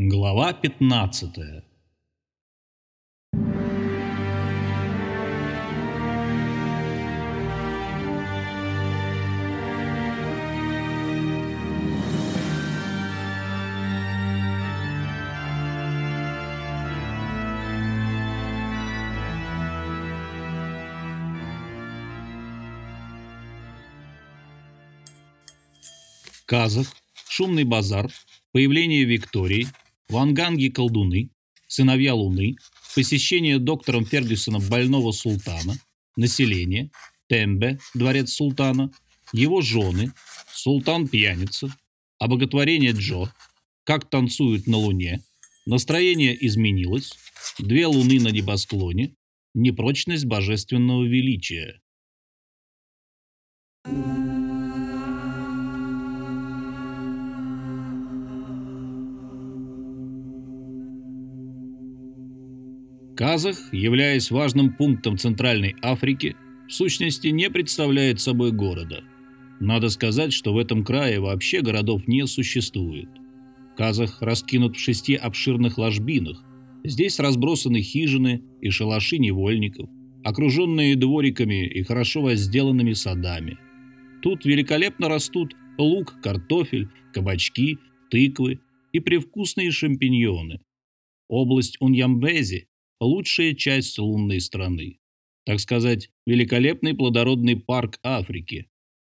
Глава 15 Казах, шумный базар, появление Виктории, ванганги колдуны, сыновья Луны, посещение доктором Фергюсоном больного султана, население, Тембе, дворец султана, его жены, султан-пьяница, обоготворение Джо, как танцуют на Луне, настроение изменилось, две луны на небосклоне, непрочность божественного величия. Казах, являясь важным пунктом Центральной Африки, в сущности не представляет собой города. Надо сказать, что в этом крае вообще городов не существует. Казах раскинут в шести обширных ложбинах. Здесь разбросаны хижины и шалаши невольников, окруженные двориками и хорошо возделанными садами. Тут великолепно растут лук, картофель, кабачки, тыквы и привкусные шампиньоны. Область Уньямбези лучшая часть лунной страны. Так сказать, великолепный плодородный парк Африки.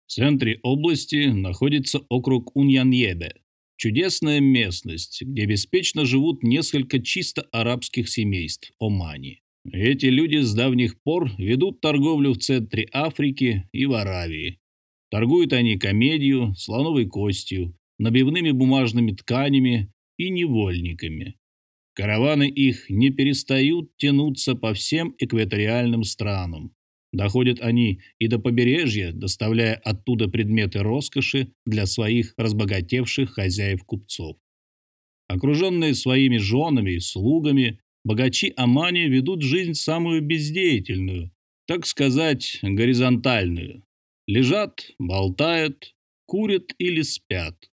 В центре области находится округ Уньяньебе. Чудесная местность, где беспечно живут несколько чисто арабских семейств Омани. Эти люди с давних пор ведут торговлю в центре Африки и в Аравии. Торгуют они комедию, слоновой костью, набивными бумажными тканями и невольниками. Караваны их не перестают тянуться по всем экваториальным странам. Доходят они и до побережья, доставляя оттуда предметы роскоши для своих разбогатевших хозяев-купцов. Окруженные своими женами и слугами, богачи Амани ведут жизнь самую бездеятельную, так сказать, горизонтальную. Лежат, болтают, курят или спят.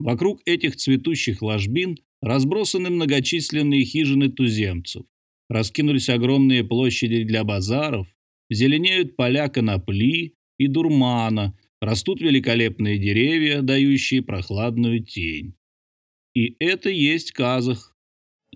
Вокруг этих цветущих ложбин Разбросаны многочисленные хижины туземцев, раскинулись огромные площади для базаров, зеленеют поля конопли и дурмана, растут великолепные деревья, дающие прохладную тень. И это есть Казах.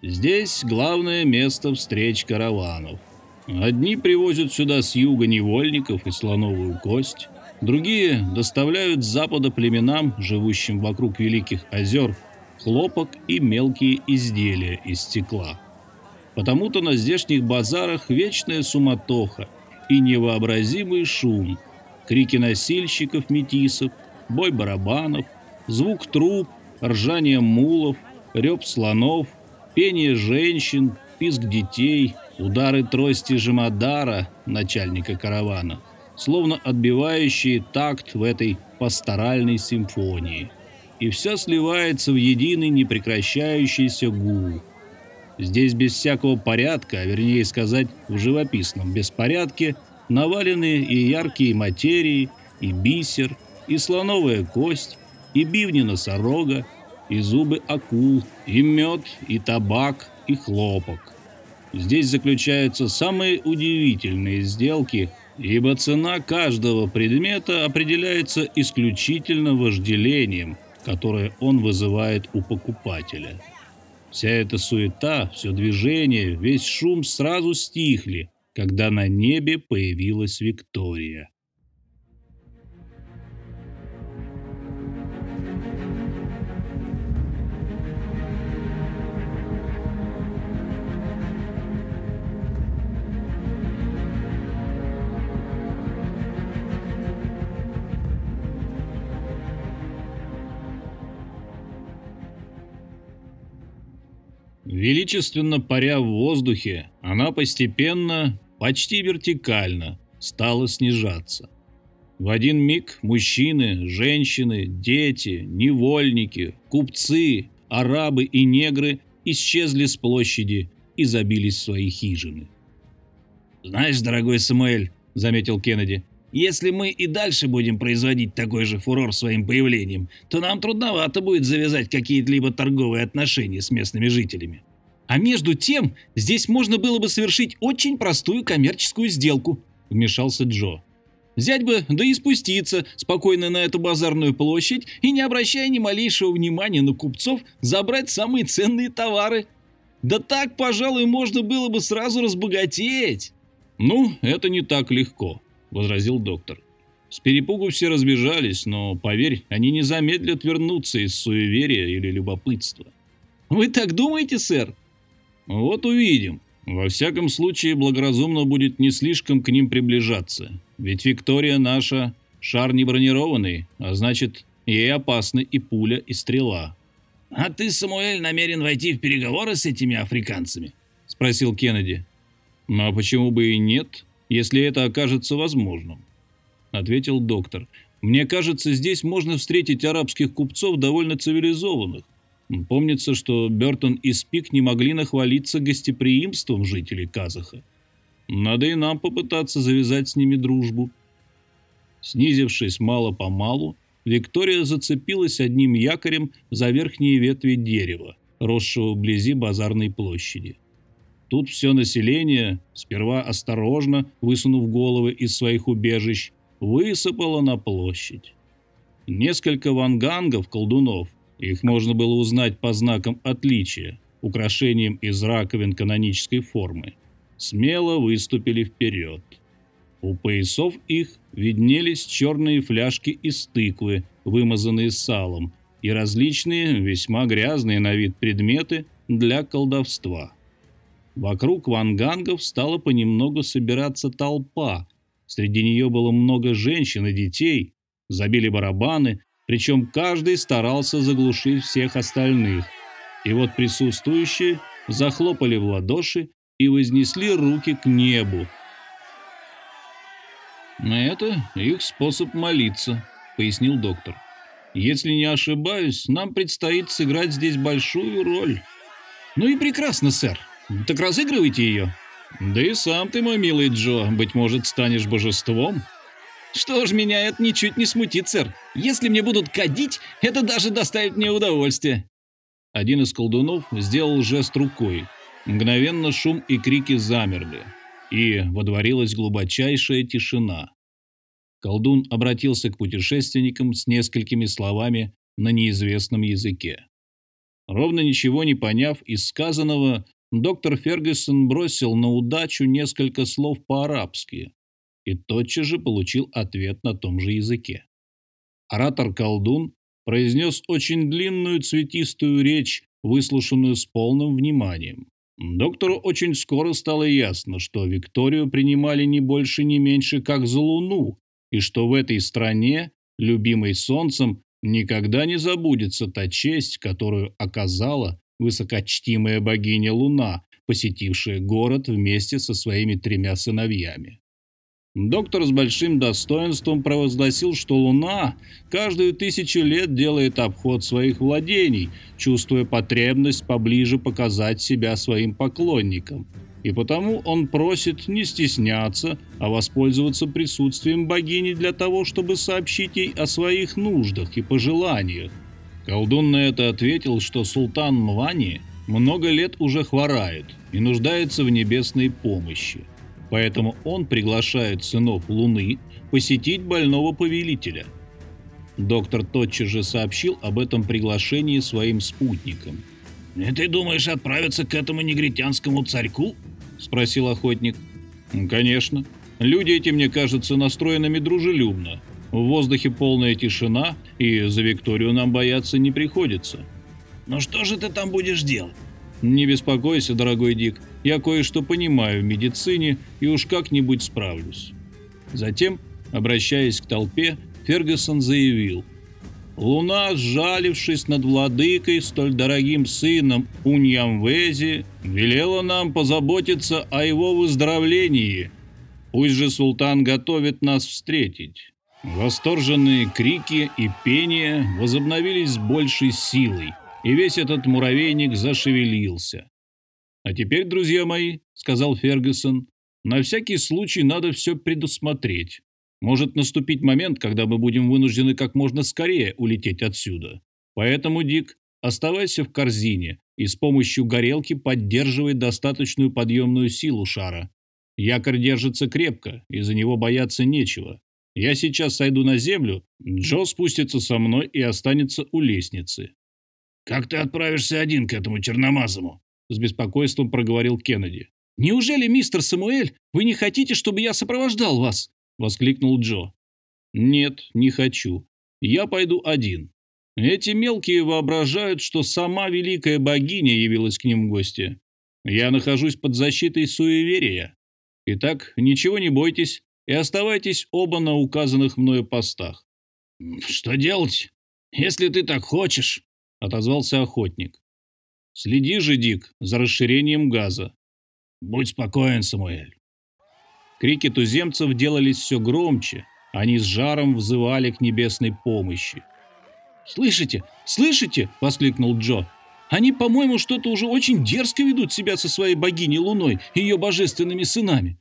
Здесь главное место встреч караванов. Одни привозят сюда с юга невольников и слоновую кость, другие доставляют с запада племенам, живущим вокруг великих озер, хлопок и мелкие изделия из стекла. Потому-то на здешних базарах вечная суматоха и невообразимый шум, крики носильщиков-метисов, бой барабанов, звук труб, ржание мулов, рев слонов, пение женщин, писк детей, удары трости Жемадара, начальника каравана, словно отбивающие такт в этой пасторальной симфонии и все сливается в единый непрекращающийся гул. Здесь без всякого порядка, а вернее сказать, в живописном беспорядке, навалены и яркие материи, и бисер, и слоновая кость, и бивни носорога, и зубы акул, и мед, и табак, и хлопок. Здесь заключаются самые удивительные сделки, ибо цена каждого предмета определяется исключительно вожделением – которое он вызывает у покупателя. Вся эта суета, все движение, весь шум сразу стихли, когда на небе появилась Виктория. Величественно паря в воздухе, она постепенно, почти вертикально, стала снижаться. В один миг мужчины, женщины, дети, невольники, купцы, арабы и негры исчезли с площади и забились в свои хижины. «Знаешь, дорогой Самуэль», — заметил Кеннеди, Если мы и дальше будем производить такой же фурор своим появлением, то нам трудновато будет завязать какие-либо торговые отношения с местными жителями. А между тем, здесь можно было бы совершить очень простую коммерческую сделку, вмешался Джо. Взять бы, да и спуститься спокойно на эту базарную площадь и, не обращая ни малейшего внимания на купцов, забрать самые ценные товары. Да так, пожалуй, можно было бы сразу разбогатеть. Ну, это не так легко, — возразил доктор. С перепугу все разбежались, но, поверь, они не замедлят вернуться из суеверия или любопытства. «Вы так думаете, сэр?» «Вот увидим. Во всяком случае, благоразумно будет не слишком к ним приближаться. Ведь Виктория наша шар не бронированный, а значит, ей опасны и пуля, и стрела». «А ты, Самуэль, намерен войти в переговоры с этими африканцами?» — спросил Кеннеди. «Ну а почему бы и нет?» Если это окажется возможным», — ответил доктор. «Мне кажется, здесь можно встретить арабских купцов довольно цивилизованных. Помнится, что Бертон и Спик не могли нахвалиться гостеприимством жителей Казаха. Надо и нам попытаться завязать с ними дружбу». Снизившись мало-помалу, Виктория зацепилась одним якорем за верхние ветви дерева, росшего вблизи базарной площади. Тут все население, сперва осторожно высунув головы из своих убежищ, высыпало на площадь. Несколько вангангов-колдунов, их можно было узнать по знакам отличия, украшением из раковин канонической формы, смело выступили вперед. У поясов их виднелись черные фляжки из тыквы, вымазанные салом, и различные, весьма грязные на вид предметы для колдовства. Вокруг вангангов стала понемногу собираться толпа. Среди нее было много женщин и детей. Забили барабаны, причем каждый старался заглушить всех остальных. И вот присутствующие захлопали в ладоши и вознесли руки к небу. «Это их способ молиться», — пояснил доктор. «Если не ошибаюсь, нам предстоит сыграть здесь большую роль». «Ну и прекрасно, сэр», так разыгрывайте ее. Да и сам ты, мой милый Джо, быть может, станешь божеством. Что ж, меня это ничуть не смутит, сэр. Если мне будут кадить, это даже доставит мне удовольствие. Один из колдунов сделал жест рукой. Мгновенно шум и крики замерли, и водворилась глубочайшая тишина. Колдун обратился к путешественникам с несколькими словами на неизвестном языке. Ровно ничего не поняв из сказанного, доктор Фергюсон бросил на удачу несколько слов по-арабски и тотчас же получил ответ на том же языке. Оратор-колдун произнес очень длинную цветистую речь, выслушанную с полным вниманием. Доктору очень скоро стало ясно, что Викторию принимали не больше, не меньше, как за Луну, и что в этой стране, любимой солнцем, никогда не забудется та честь, которую оказала высокочтимая богиня Луна, посетившая город вместе со своими тремя сыновьями. Доктор с большим достоинством провозгласил, что Луна каждую тысячу лет делает обход своих владений, чувствуя потребность поближе показать себя своим поклонникам. И потому он просит не стесняться, а воспользоваться присутствием богини для того, чтобы сообщить ей о своих нуждах и пожеланиях. Колдун на это ответил, что султан Мвани много лет уже хворает и нуждается в небесной помощи. Поэтому он приглашает сынов Луны посетить больного повелителя. Доктор тотчас же сообщил об этом приглашении своим спутникам. «И ты думаешь отправиться к этому негритянскому царьку?» – спросил охотник. «Конечно. Люди эти, мне кажется, настроенными дружелюбно, в воздухе полная тишина, и за Викторию нам бояться не приходится. Но что же ты там будешь делать? Не беспокойся, дорогой Дик, я кое-что понимаю в медицине и уж как-нибудь справлюсь. Затем, обращаясь к толпе, Фергюсон заявил. Луна, сжалившись над владыкой, столь дорогим сыном Уньямвези, велела нам позаботиться о его выздоровлении. Пусть же султан готовит нас встретить. Восторженные крики и пение возобновились с большей силой, и весь этот муравейник зашевелился. «А теперь, друзья мои», — сказал Фергюсон, — «на всякий случай надо все предусмотреть. Может наступить момент, когда мы будем вынуждены как можно скорее улететь отсюда. Поэтому, Дик, оставайся в корзине и с помощью горелки поддерживай достаточную подъемную силу шара. Якорь держится крепко, и за него бояться нечего. Я сейчас сойду на землю, Джо спустится со мной и останется у лестницы. «Как ты отправишься один к этому черномазому?» С беспокойством проговорил Кеннеди. «Неужели, мистер Самуэль, вы не хотите, чтобы я сопровождал вас?» Воскликнул Джо. «Нет, не хочу. Я пойду один. Эти мелкие воображают, что сама великая богиня явилась к ним в гости. Я нахожусь под защитой суеверия. Итак, ничего не бойтесь и оставайтесь оба на указанных мною постах. «Что делать, если ты так хочешь?» — отозвался охотник. «Следи же, Дик, за расширением газа». «Будь спокоен, Самуэль». Крики туземцев делались все громче, они с жаром взывали к небесной помощи. «Слышите? Слышите?» — воскликнул Джо. «Они, по-моему, что-то уже очень дерзко ведут себя со своей богиней Луной и ее божественными сынами».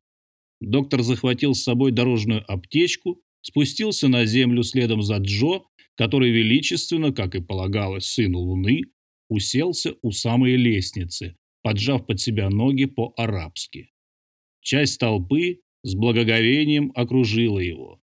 Доктор захватил с собой дорожную аптечку, спустился на землю следом за Джо, который величественно, как и полагалось сыну Луны, уселся у самой лестницы, поджав под себя ноги по-арабски. Часть толпы с благоговением окружила его.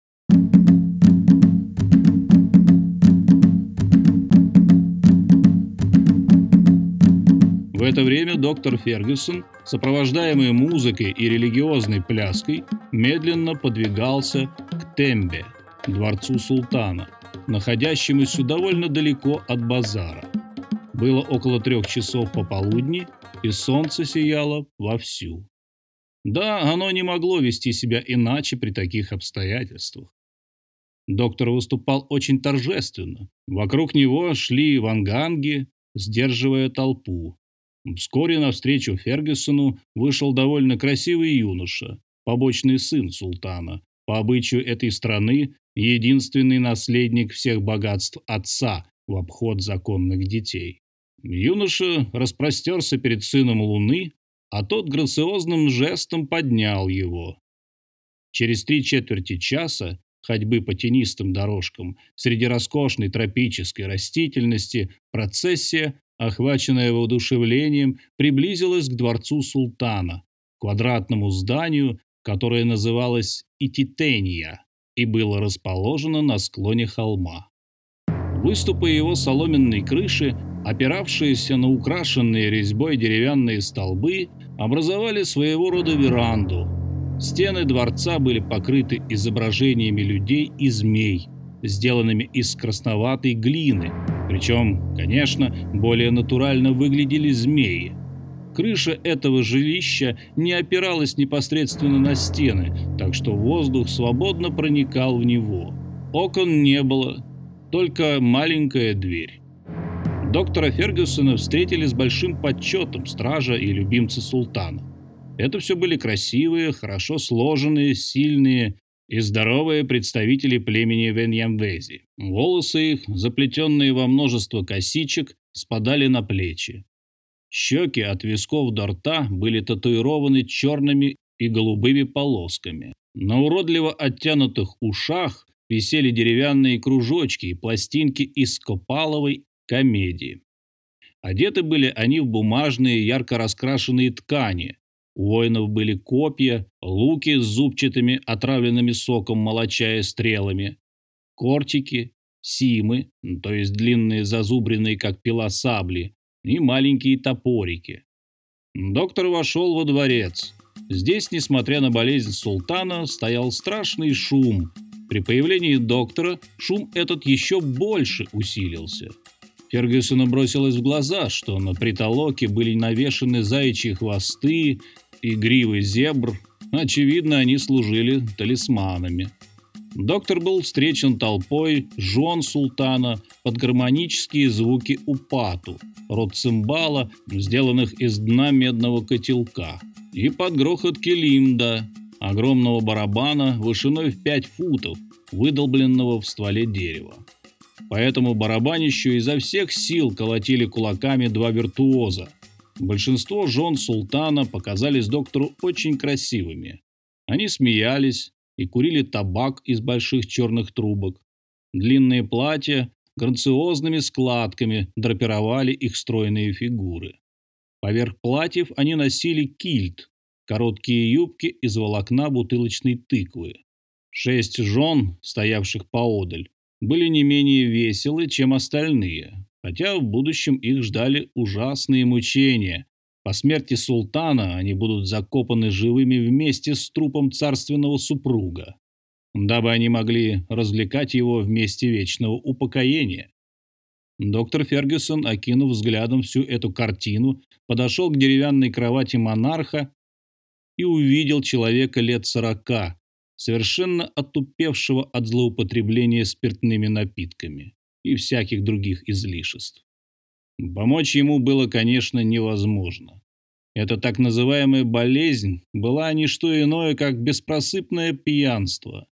Это время доктор Фергюсон, сопровождаемый музыкой и религиозной пляской, медленно подвигался к Тембе, дворцу султана, находящемуся довольно далеко от базара. Было около трех часов пополудни, и солнце сияло вовсю. Да, оно не могло вести себя иначе при таких обстоятельствах. Доктор выступал очень торжественно. Вокруг него шли ванганги, сдерживая толпу. Вскоре навстречу Фергюсону вышел довольно красивый юноша, побочный сын султана, по обычаю этой страны единственный наследник всех богатств отца в обход законных детей. Юноша распростерся перед сыном Луны, а тот грациозным жестом поднял его. Через три четверти часа ходьбы по тенистым дорожкам среди роскошной тропической растительности процессия охваченная воодушевлением, приблизилась к дворцу султана, квадратному зданию, которое называлось Ититения и было расположено на склоне холма. Выступы его соломенной крыши, опиравшиеся на украшенные резьбой деревянные столбы, образовали своего рода веранду. Стены дворца были покрыты изображениями людей и змей, сделанными из красноватой глины, причем, конечно, более натурально выглядели змеи. Крыша этого жилища не опиралась непосредственно на стены, так что воздух свободно проникал в него. Окон не было, только маленькая дверь. Доктора Фергюсона встретили с большим почетом стража и любимцы султана. Это все были красивые, хорошо сложенные, сильные и здоровые представители племени Веньямвези. Волосы их, заплетенные во множество косичек, спадали на плечи. Щеки от висков до рта были татуированы черными и голубыми полосками. На уродливо оттянутых ушах висели деревянные кружочки и пластинки из копаловой комедии. Одеты были они в бумажные ярко раскрашенные ткани, у воинов были копья, луки с зубчатыми, отравленными соком молочая стрелами, кортики, симы, то есть длинные зазубренные, как пила сабли, и маленькие топорики. Доктор вошел во дворец. Здесь, несмотря на болезнь султана, стоял страшный шум. При появлении доктора шум этот еще больше усилился. Фергюсону бросилось в глаза, что на притолоке были навешаны заячьи хвосты и гривы зебр, очевидно, они служили талисманами. Доктор был встречен толпой жен султана под гармонические звуки упату, рот цимбала, сделанных из дна медного котелка, и под грохот келимда, огромного барабана вышиной в 5 футов, выдолбленного в стволе дерева. По этому барабанищу изо всех сил колотили кулаками два виртуоза – Большинство жен султана показались доктору очень красивыми. Они смеялись, и курили табак из больших черных трубок. Длинные платья грациозными складками драпировали их стройные фигуры. Поверх платьев они носили кильт, короткие юбки из волокна бутылочной тыквы. Шесть жен, стоявших поодаль, были не менее веселы, чем остальные, хотя в будущем их ждали ужасные мучения. По смерти султана они будут закопаны живыми вместе с трупом царственного супруга, дабы они могли развлекать его вместе вечного упокоения. Доктор Фергюсон, окинув взглядом всю эту картину, подошел к деревянной кровати монарха и увидел человека лет сорока, совершенно отупевшего от злоупотребления спиртными напитками и всяких других излишеств. Помочь ему было, конечно, невозможно. Эта так называемая болезнь была не что иное, как беспросыпное пьянство.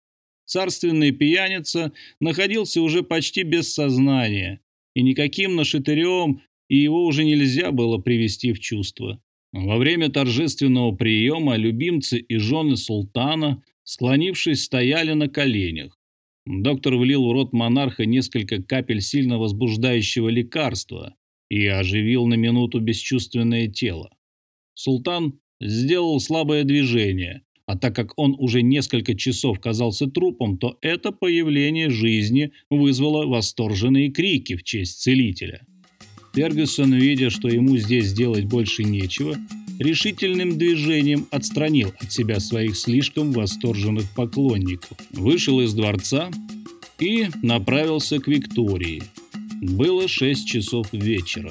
Царственный пьяница находился уже почти без сознания, и никаким нашатырем и его уже нельзя было привести в чувство. Во время торжественного приема любимцы и жены султана, склонившись, стояли на коленях. Доктор влил в рот монарха несколько капель сильно возбуждающего лекарства и оживил на минуту бесчувственное тело. Султан сделал слабое движение, а так как он уже несколько часов казался трупом, то это появление жизни вызвало восторженные крики в честь целителя. Фергюсон, видя, что ему здесь делать больше нечего, решительным движением отстранил от себя своих слишком восторженных поклонников, вышел из дворца и направился к Виктории. Было 6 часов вечера.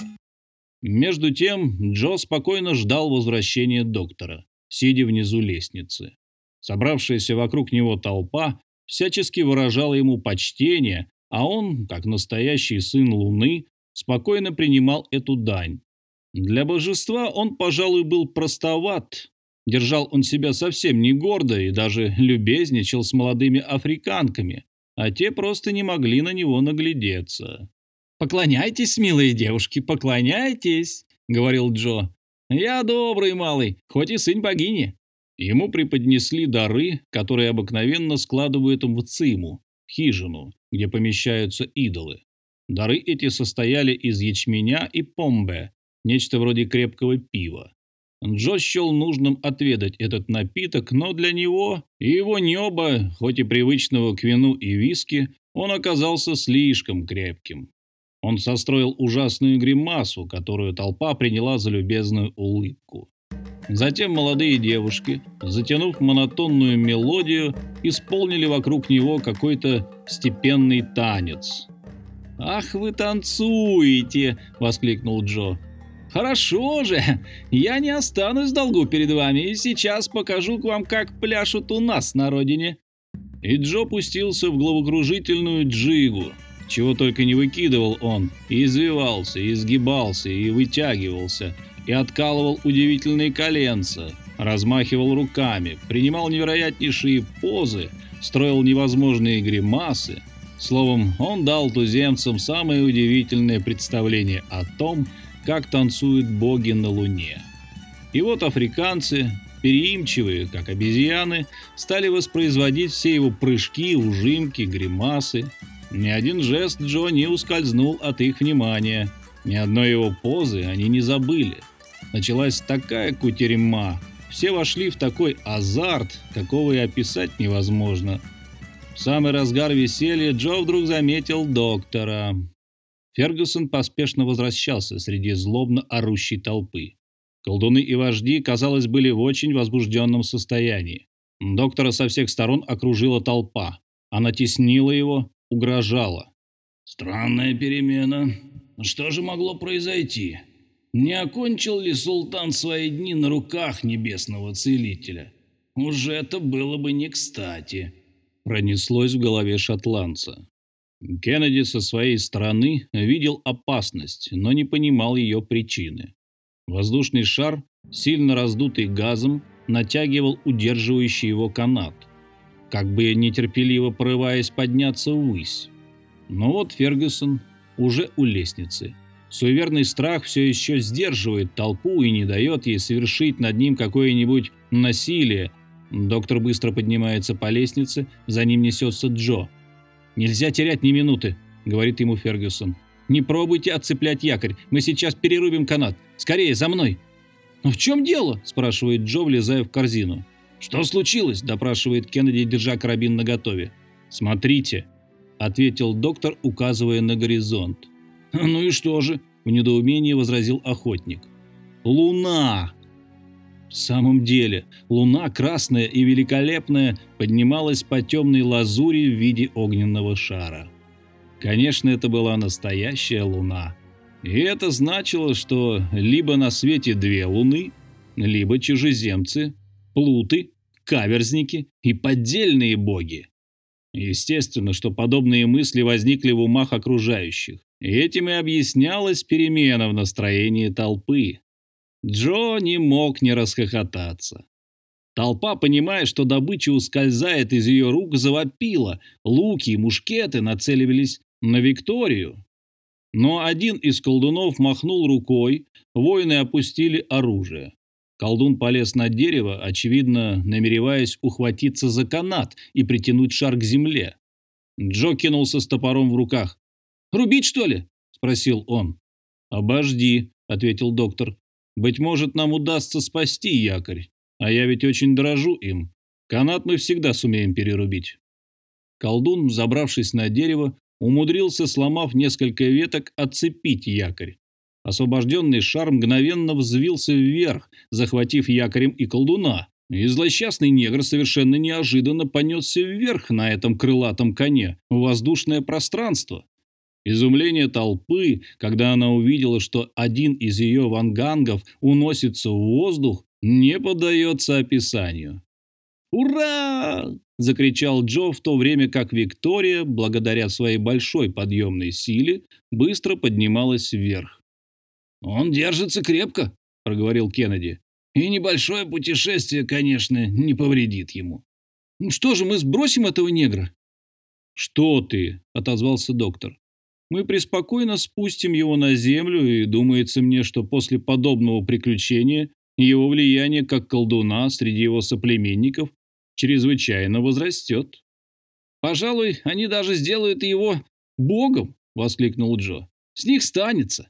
Между тем Джо спокойно ждал возвращения доктора, сидя внизу лестницы. Собравшаяся вокруг него толпа всячески выражала ему почтение, а он, как настоящий сын Луны, спокойно принимал эту дань. Для божества он, пожалуй, был простоват. Держал он себя совсем не гордо и даже любезничал с молодыми африканками, а те просто не могли на него наглядеться. «Поклоняйтесь, милые девушки, поклоняйтесь», — говорил Джо. «Я добрый малый, хоть и сын богини». Ему преподнесли дары, которые обыкновенно складывают в циму, хижину, где помещаются идолы. Дары эти состояли из ячменя и помбе, нечто вроде крепкого пива. Джо счел нужным отведать этот напиток, но для него и его неба, хоть и привычного к вину и виски, он оказался слишком крепким. Он состроил ужасную гримасу, которую толпа приняла за любезную улыбку. Затем молодые девушки, затянув монотонную мелодию, исполнили вокруг него какой-то степенный танец. «Ах, вы танцуете!» — воскликнул Джо. «Хорошо же! Я не останусь в долгу перед вами и сейчас покажу вам, как пляшут у нас на родине». И Джо пустился в головокружительную джигу. Чего только не выкидывал он, и извивался, и изгибался, и вытягивался, и откалывал удивительные коленца, размахивал руками, принимал невероятнейшие позы, строил невозможные гримасы, Словом, он дал туземцам самое удивительное представление о том, как танцуют боги на Луне. И вот африканцы, переимчивые, как обезьяны, стали воспроизводить все его прыжки, ужимки, гримасы. Ни один жест Джо не ускользнул от их внимания, ни одной его позы они не забыли. Началась такая кутерьма, все вошли в такой азарт, какого и описать невозможно – в самый разгар веселья Джо вдруг заметил доктора. Фергюсон поспешно возвращался среди злобно орущей толпы. Колдуны и вожди, казалось, были в очень возбужденном состоянии. Доктора со всех сторон окружила толпа. Она теснила его, угрожала. «Странная перемена. Что же могло произойти? Не окончил ли султан свои дни на руках небесного целителя? Уже это было бы не кстати» пронеслось в голове шотландца. Кеннеди со своей стороны видел опасность, но не понимал ее причины. Воздушный шар, сильно раздутый газом, натягивал удерживающий его канат, как бы нетерпеливо порываясь подняться ввысь. Но вот Фергюсон уже у лестницы. Суеверный страх все еще сдерживает толпу и не дает ей совершить над ним какое-нибудь насилие, Доктор быстро поднимается по лестнице, за ним несется Джо. «Нельзя терять ни минуты», — говорит ему Фергюсон. «Не пробуйте отцеплять якорь, мы сейчас перерубим канат. Скорее, за мной!» «Но в чем дело?» – спрашивает Джо, влезая в корзину. «Что случилось?» – допрашивает Кеннеди, держа карабин наготове. «Смотрите», – ответил доктор, указывая на горизонт. «Ну и что же?» – в недоумении возразил охотник. «Луна!» В самом деле, луна, красная и великолепная, поднималась по темной лазури в виде огненного шара. Конечно, это была настоящая луна. И это значило, что либо на свете две луны, либо чужеземцы, плуты, каверзники и поддельные боги. Естественно, что подобные мысли возникли в умах окружающих. И этим и объяснялась перемена в настроении толпы. Джо не мог не расхохотаться. Толпа, понимая, что добыча ускользает из ее рук, завопила. Луки и мушкеты нацеливались на Викторию. Но один из колдунов махнул рукой, воины опустили оружие. Колдун полез на дерево, очевидно, намереваясь ухватиться за канат и притянуть шар к земле. Джо кинулся с топором в руках. «Рубить, что ли?» – спросил он. «Обожди», – ответил доктор. «Быть может, нам удастся спасти якорь, а я ведь очень дорожу им. Канат мы всегда сумеем перерубить». Колдун, забравшись на дерево, умудрился, сломав несколько веток, отцепить якорь. Освобожденный шар мгновенно взвился вверх, захватив якорем и колдуна. И злосчастный негр совершенно неожиданно понесся вверх на этом крылатом коне, в воздушное пространство. Изумление толпы, когда она увидела, что один из ее вангангов уносится в воздух, не поддается описанию. «Ура!» – закричал Джо, в то время как Виктория, благодаря своей большой подъемной силе, быстро поднималась вверх. «Он держится крепко», – проговорил Кеннеди. «И небольшое путешествие, конечно, не повредит ему». «Ну что же, мы сбросим этого негра?» «Что ты?» – отозвался доктор. «Мы преспокойно спустим его на землю, и думается мне, что после подобного приключения его влияние как колдуна среди его соплеменников чрезвычайно возрастет. «Пожалуй, они даже сделают его богом!» — воскликнул Джо. «С них станется!»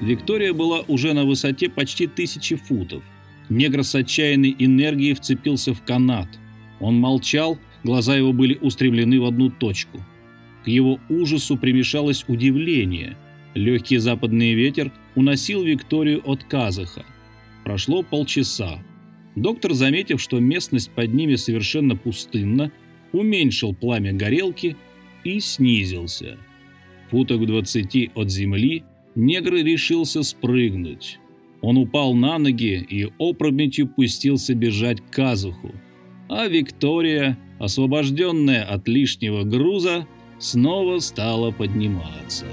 Виктория была уже на высоте почти тысячи футов. Негр с отчаянной энергией вцепился в канат. Он молчал, глаза его были устремлены в одну точку. К его ужасу примешалось удивление – Легкий западный ветер уносил Викторию от Казаха. Прошло полчаса. Доктор, заметив, что местность под ними совершенно пустынна, уменьшил пламя горелки и снизился. Футок в двадцати от земли негр решился спрыгнуть. Он упал на ноги и опрометью пустился бежать к казуху. А Виктория, освобожденная от лишнего груза, снова стала подниматься.